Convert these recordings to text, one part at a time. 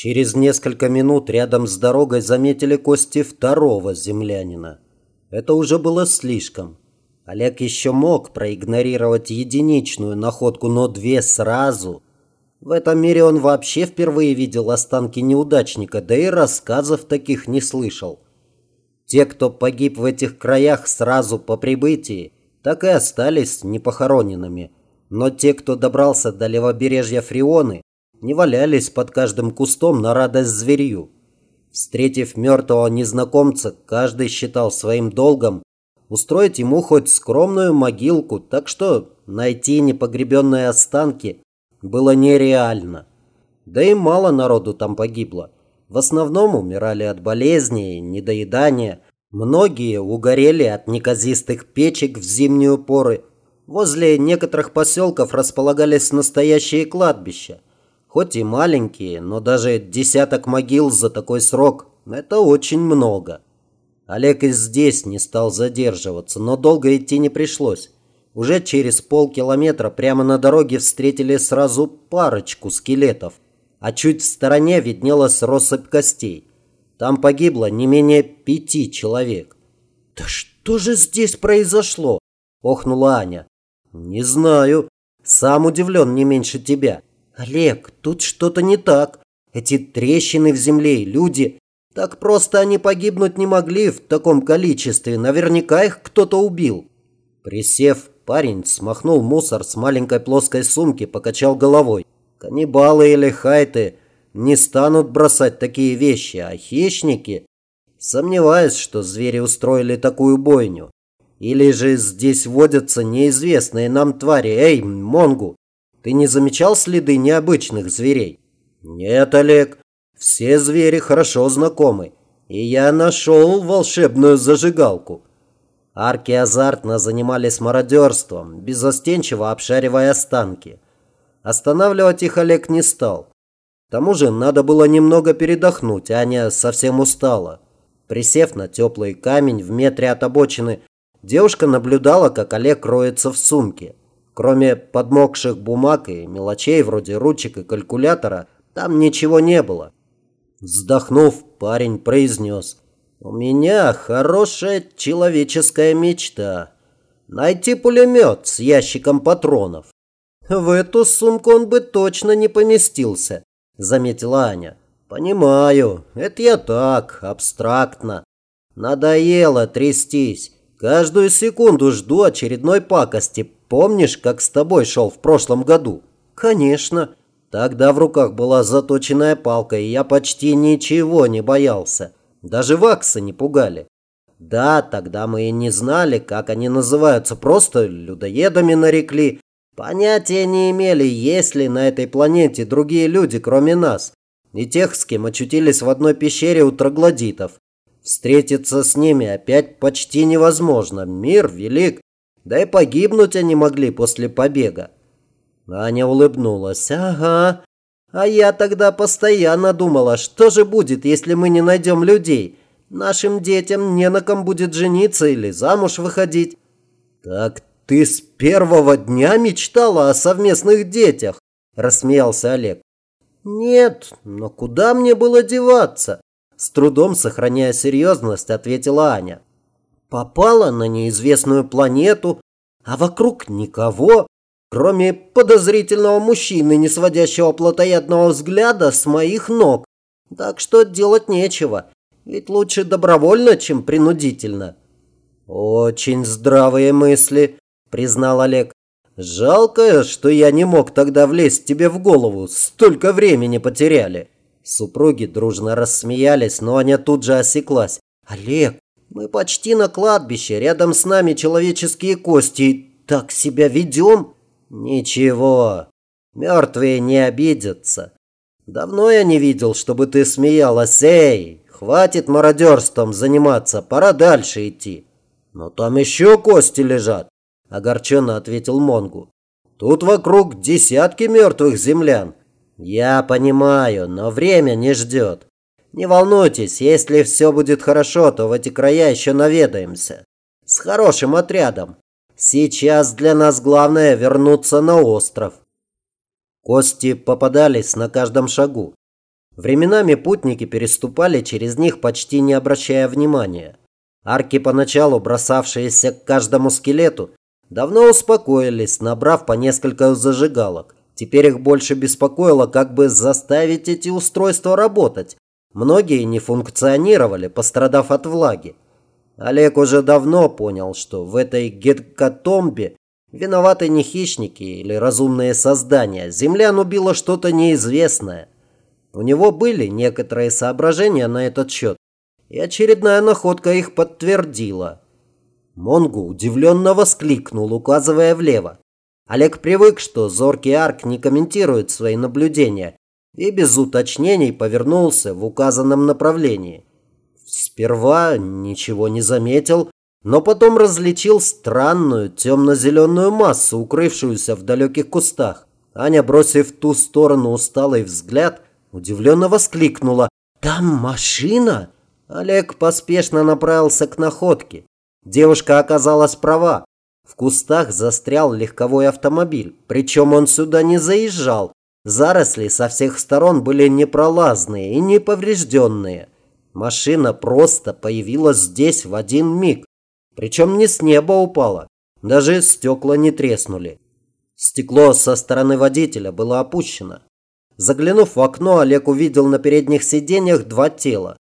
Через несколько минут рядом с дорогой заметили кости второго землянина. Это уже было слишком. Олег еще мог проигнорировать единичную находку, но две сразу. В этом мире он вообще впервые видел останки неудачника, да и рассказов таких не слышал. Те, кто погиб в этих краях сразу по прибытии, так и остались непохороненными. Но те, кто добрался до левобережья Фрионы, не валялись под каждым кустом на радость зверью. Встретив мертвого незнакомца, каждый считал своим долгом устроить ему хоть скромную могилку, так что найти непогребенные останки было нереально. Да и мало народу там погибло. В основном умирали от болезней, недоедания. Многие угорели от неказистых печек в зимнюю поры. Возле некоторых поселков располагались настоящие кладбища. Хоть и маленькие, но даже десяток могил за такой срок – это очень много. Олег и здесь не стал задерживаться, но долго идти не пришлось. Уже через полкилометра прямо на дороге встретили сразу парочку скелетов, а чуть в стороне виднелась россыпь костей. Там погибло не менее пяти человек. «Да что же здесь произошло?» – охнула Аня. «Не знаю. Сам удивлен не меньше тебя. «Олег, тут что-то не так. Эти трещины в земле люди... Так просто они погибнуть не могли в таком количестве. Наверняка их кто-то убил». Присев, парень смахнул мусор с маленькой плоской сумки, покачал головой. «Каннибалы или хайты не станут бросать такие вещи, а хищники...» Сомневаюсь, что звери устроили такую бойню. Или же здесь водятся неизвестные нам твари. Эй, Монгу, ты не замечал следы необычных зверей? Нет, Олег. Все звери хорошо знакомы. И я нашел волшебную зажигалку. Арки азартно занимались мародерством, безостенчиво обшаривая останки. Останавливать их Олег не стал. К тому же надо было немного передохнуть, Аня совсем устала. Присев на теплый камень в метре от обочины, девушка наблюдала, как Олег роется в сумке. Кроме подмокших бумаг и мелочей вроде ручек и калькулятора, там ничего не было. Вздохнув, парень произнес. «У меня хорошая человеческая мечта. Найти пулемет с ящиком патронов». «В эту сумку он бы точно не поместился», – заметила Аня. «Понимаю, это я так, абстрактно. Надоело трястись. Каждую секунду жду очередной пакости, Помнишь, как с тобой шел в прошлом году? Конечно. Тогда в руках была заточенная палка, и я почти ничего не боялся. Даже ваксы не пугали. Да, тогда мы и не знали, как они называются, просто людоедами нарекли. Понятия не имели, есть ли на этой планете другие люди, кроме нас. И тех, с кем очутились в одной пещере у троглодитов. Встретиться с ними опять почти невозможно. Мир велик, да и погибнуть они могли после побега. Аня улыбнулась. Ага. А я тогда постоянно думала, что же будет, если мы не найдем людей? Нашим детям не на ком будет жениться или замуж выходить. Так ты с первого дня мечтала о совместных детях, рассмеялся Олег. Нет, но куда мне было деваться? С трудом сохраняя серьезность, ответила Аня попала на неизвестную планету, а вокруг никого, кроме подозрительного мужчины, не сводящего плотоядного взгляда с моих ног. Так что делать нечего, ведь лучше добровольно, чем принудительно. Очень здравые мысли, признал Олег. Жалко, что я не мог тогда влезть тебе в голову, столько времени потеряли. Супруги дружно рассмеялись, но Аня тут же осеклась. Олег, мы почти на кладбище, рядом с нами человеческие кости. Так себя ведем? Ничего, мертвые не обидятся. Давно я не видел, чтобы ты смеялась. Эй, хватит мародерством заниматься, пора дальше идти. Но там еще кости лежат, огорченно ответил Монгу. Тут вокруг десятки мертвых землян. Я понимаю, но время не ждет. Не волнуйтесь, если все будет хорошо, то в эти края еще наведаемся. С хорошим отрядом. Сейчас для нас главное вернуться на остров. Кости попадались на каждом шагу. Временами путники переступали через них, почти не обращая внимания. Арки, поначалу бросавшиеся к каждому скелету, давно успокоились, набрав по несколько зажигалок. Теперь их больше беспокоило, как бы заставить эти устройства работать. Многие не функционировали, пострадав от влаги. Олег уже давно понял, что в этой гекатомбе виноваты не хищники или разумные создания. Землян убило что-то неизвестное. У него были некоторые соображения на этот счет, и очередная находка их подтвердила. Монгу удивленно воскликнул, указывая влево. Олег привык, что зоркий арк не комментирует свои наблюдения, и без уточнений повернулся в указанном направлении. Сперва ничего не заметил, но потом различил странную темно-зеленую массу, укрывшуюся в далеких кустах. Аня, бросив в ту сторону усталый взгляд, удивленно воскликнула «Там машина!» Олег поспешно направился к находке. Девушка оказалась права. В кустах застрял легковой автомобиль, причем он сюда не заезжал. Заросли со всех сторон были непролазные и неповрежденные. Машина просто появилась здесь в один миг. Причем не с неба упала. Даже стекла не треснули. Стекло со стороны водителя было опущено. Заглянув в окно, Олег увидел на передних сиденьях два тела.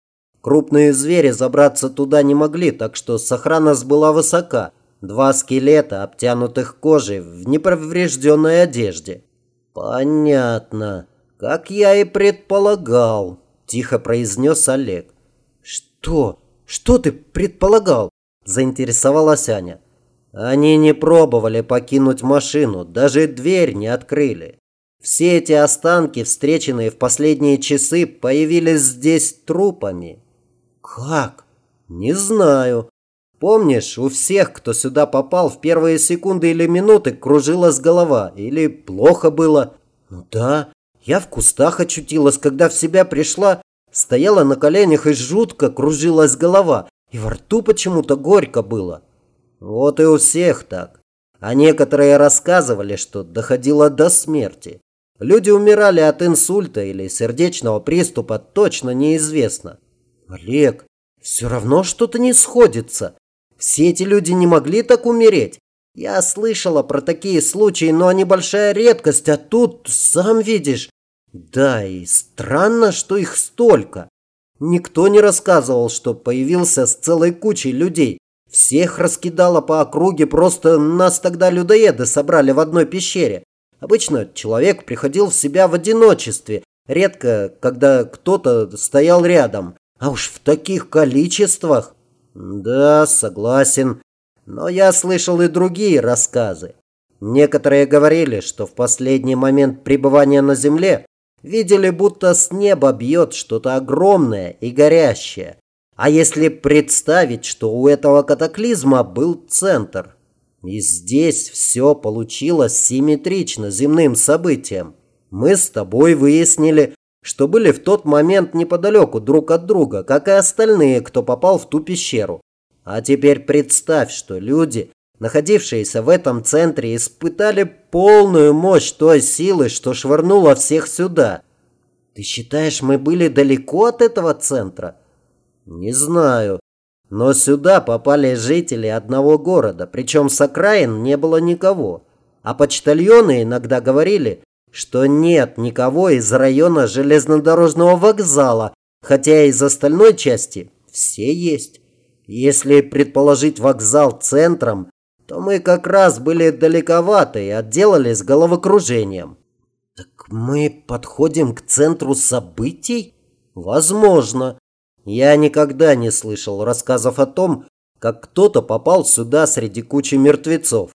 Крупные звери забраться туда не могли, так что сохранность была высока. Два скелета, обтянутых кожей, в неповрежденной одежде. «Понятно. Как я и предполагал», – тихо произнес Олег. «Что? Что ты предполагал?» – заинтересовалась Аня. Они не пробовали покинуть машину, даже дверь не открыли. Все эти останки, встреченные в последние часы, появились здесь трупами. Как? Не знаю. Помнишь, у всех, кто сюда попал, в первые секунды или минуты кружилась голова, или плохо было? Ну да, я в кустах очутилась, когда в себя пришла, стояла на коленях и жутко кружилась голова, и во рту почему-то горько было. Вот и у всех так. А некоторые рассказывали, что доходило до смерти. Люди умирали от инсульта или сердечного приступа, точно неизвестно. Олег, все равно что-то не сходится. Все эти люди не могли так умереть. Я слышала про такие случаи, но они большая редкость, а тут, сам видишь. Да, и странно, что их столько. Никто не рассказывал, что появился с целой кучей людей. Всех раскидало по округе, просто нас тогда людоеды собрали в одной пещере. Обычно человек приходил в себя в одиночестве, редко, когда кто-то стоял рядом. А уж в таких количествах... Да, согласен. Но я слышал и другие рассказы. Некоторые говорили, что в последний момент пребывания на земле видели, будто с неба бьет что-то огромное и горящее. А если представить, что у этого катаклизма был центр, и здесь все получилось симметрично земным событиям, мы с тобой выяснили, что были в тот момент неподалеку друг от друга, как и остальные, кто попал в ту пещеру. А теперь представь, что люди, находившиеся в этом центре, испытали полную мощь той силы, что швырнула всех сюда. Ты считаешь, мы были далеко от этого центра? Не знаю. Но сюда попали жители одного города, причем с окраин не было никого. А почтальоны иногда говорили, что нет никого из района железнодорожного вокзала, хотя из остальной части все есть. Если предположить вокзал центром, то мы как раз были далековаты и отделались головокружением. Так мы подходим к центру событий? Возможно. Я никогда не слышал рассказов о том, как кто-то попал сюда среди кучи мертвецов.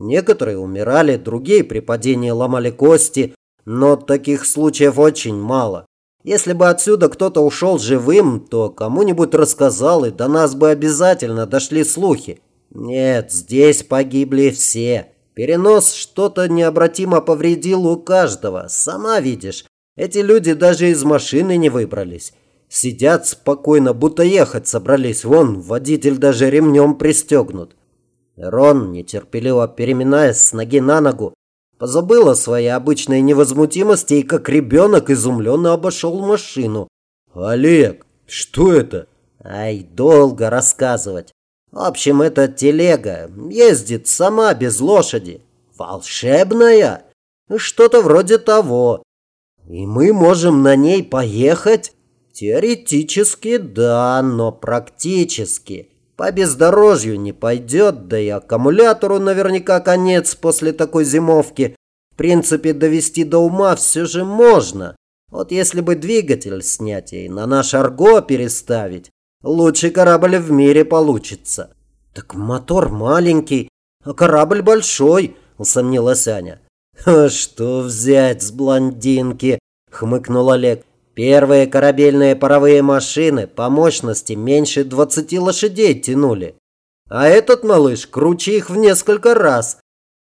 Некоторые умирали, другие при падении ломали кости, но таких случаев очень мало. Если бы отсюда кто-то ушел живым, то кому-нибудь рассказал, и до нас бы обязательно дошли слухи. Нет, здесь погибли все. Перенос что-то необратимо повредил у каждого. Сама видишь, эти люди даже из машины не выбрались. Сидят спокойно, будто ехать собрались. Вон, водитель даже ремнем пристегнут. Рон, нетерпеливо переминаясь с ноги на ногу, Позабыл о своей обычной невозмутимости и как ребенок изумленно обошел машину. «Олег, что это?» «Ай, долго рассказывать. В общем, эта телега ездит сама без лошади. Волшебная? Что-то вроде того. И мы можем на ней поехать?» «Теоретически да, но практически. По бездорожью не пойдет, да и аккумулятору наверняка конец после такой зимовки. В принципе, довести до ума все же можно. Вот если бы двигатель снять и на наш Арго переставить, лучший корабль в мире получится. Так мотор маленький, а корабль большой, усомнилась Аня. «А что взять с блондинки?» – хмыкнул Олег. Первые корабельные паровые машины по мощности меньше 20 лошадей тянули. А этот малыш круче их в несколько раз.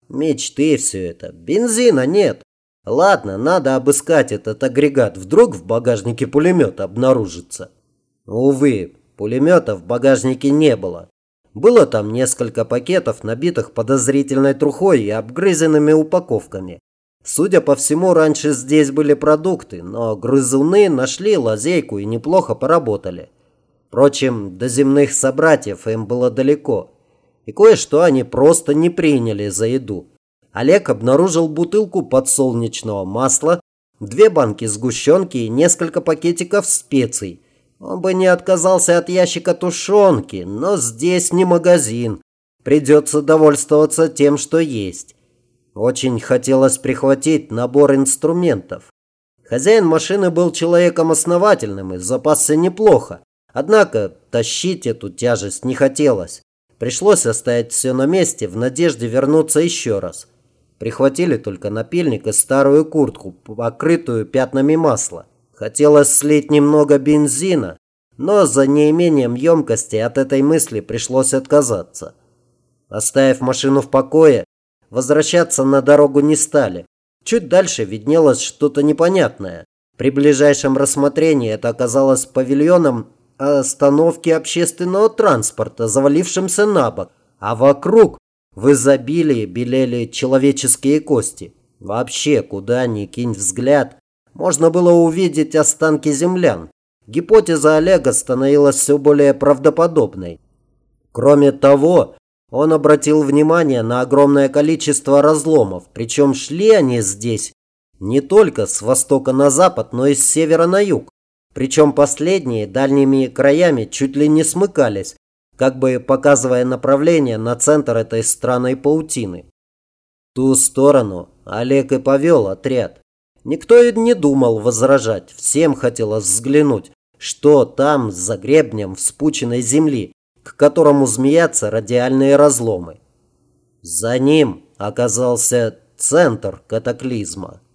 Мечты все это. Бензина нет. Ладно, надо обыскать этот агрегат. Вдруг в багажнике пулемет обнаружится. Увы, пулемета в багажнике не было. Было там несколько пакетов, набитых подозрительной трухой и обгрызенными упаковками. Судя по всему, раньше здесь были продукты, но грызуны нашли лазейку и неплохо поработали. Впрочем, до земных собратьев им было далеко. И кое-что они просто не приняли за еду. Олег обнаружил бутылку подсолнечного масла, две банки сгущенки и несколько пакетиков специй. Он бы не отказался от ящика тушенки, но здесь не магазин. Придется довольствоваться тем, что есть. Очень хотелось прихватить набор инструментов. Хозяин машины был человеком основательным и запасся неплохо. Однако тащить эту тяжесть не хотелось. Пришлось оставить все на месте в надежде вернуться еще раз. Прихватили только напильник и старую куртку, покрытую пятнами масла. Хотелось слить немного бензина, но за неимением емкости от этой мысли пришлось отказаться. Оставив машину в покое, Возвращаться на дорогу не стали. Чуть дальше виднелось что-то непонятное. При ближайшем рассмотрении это оказалось павильоном остановки общественного транспорта, завалившимся на бок, а вокруг в изобилии белели человеческие кости. Вообще, куда ни кинь взгляд, можно было увидеть останки землян. Гипотеза Олега становилась все более правдоподобной. Кроме того, он обратил внимание на огромное количество разломов, причем шли они здесь не только с востока на запад, но и с севера на юг. Причем последние дальними краями чуть ли не смыкались, как бы показывая направление на центр этой странной паутины. В ту сторону Олег и повел отряд. Никто и не думал возражать, всем хотелось взглянуть, что там за гребнем вспученной земли к которому змеятся радиальные разломы. За ним оказался центр катаклизма –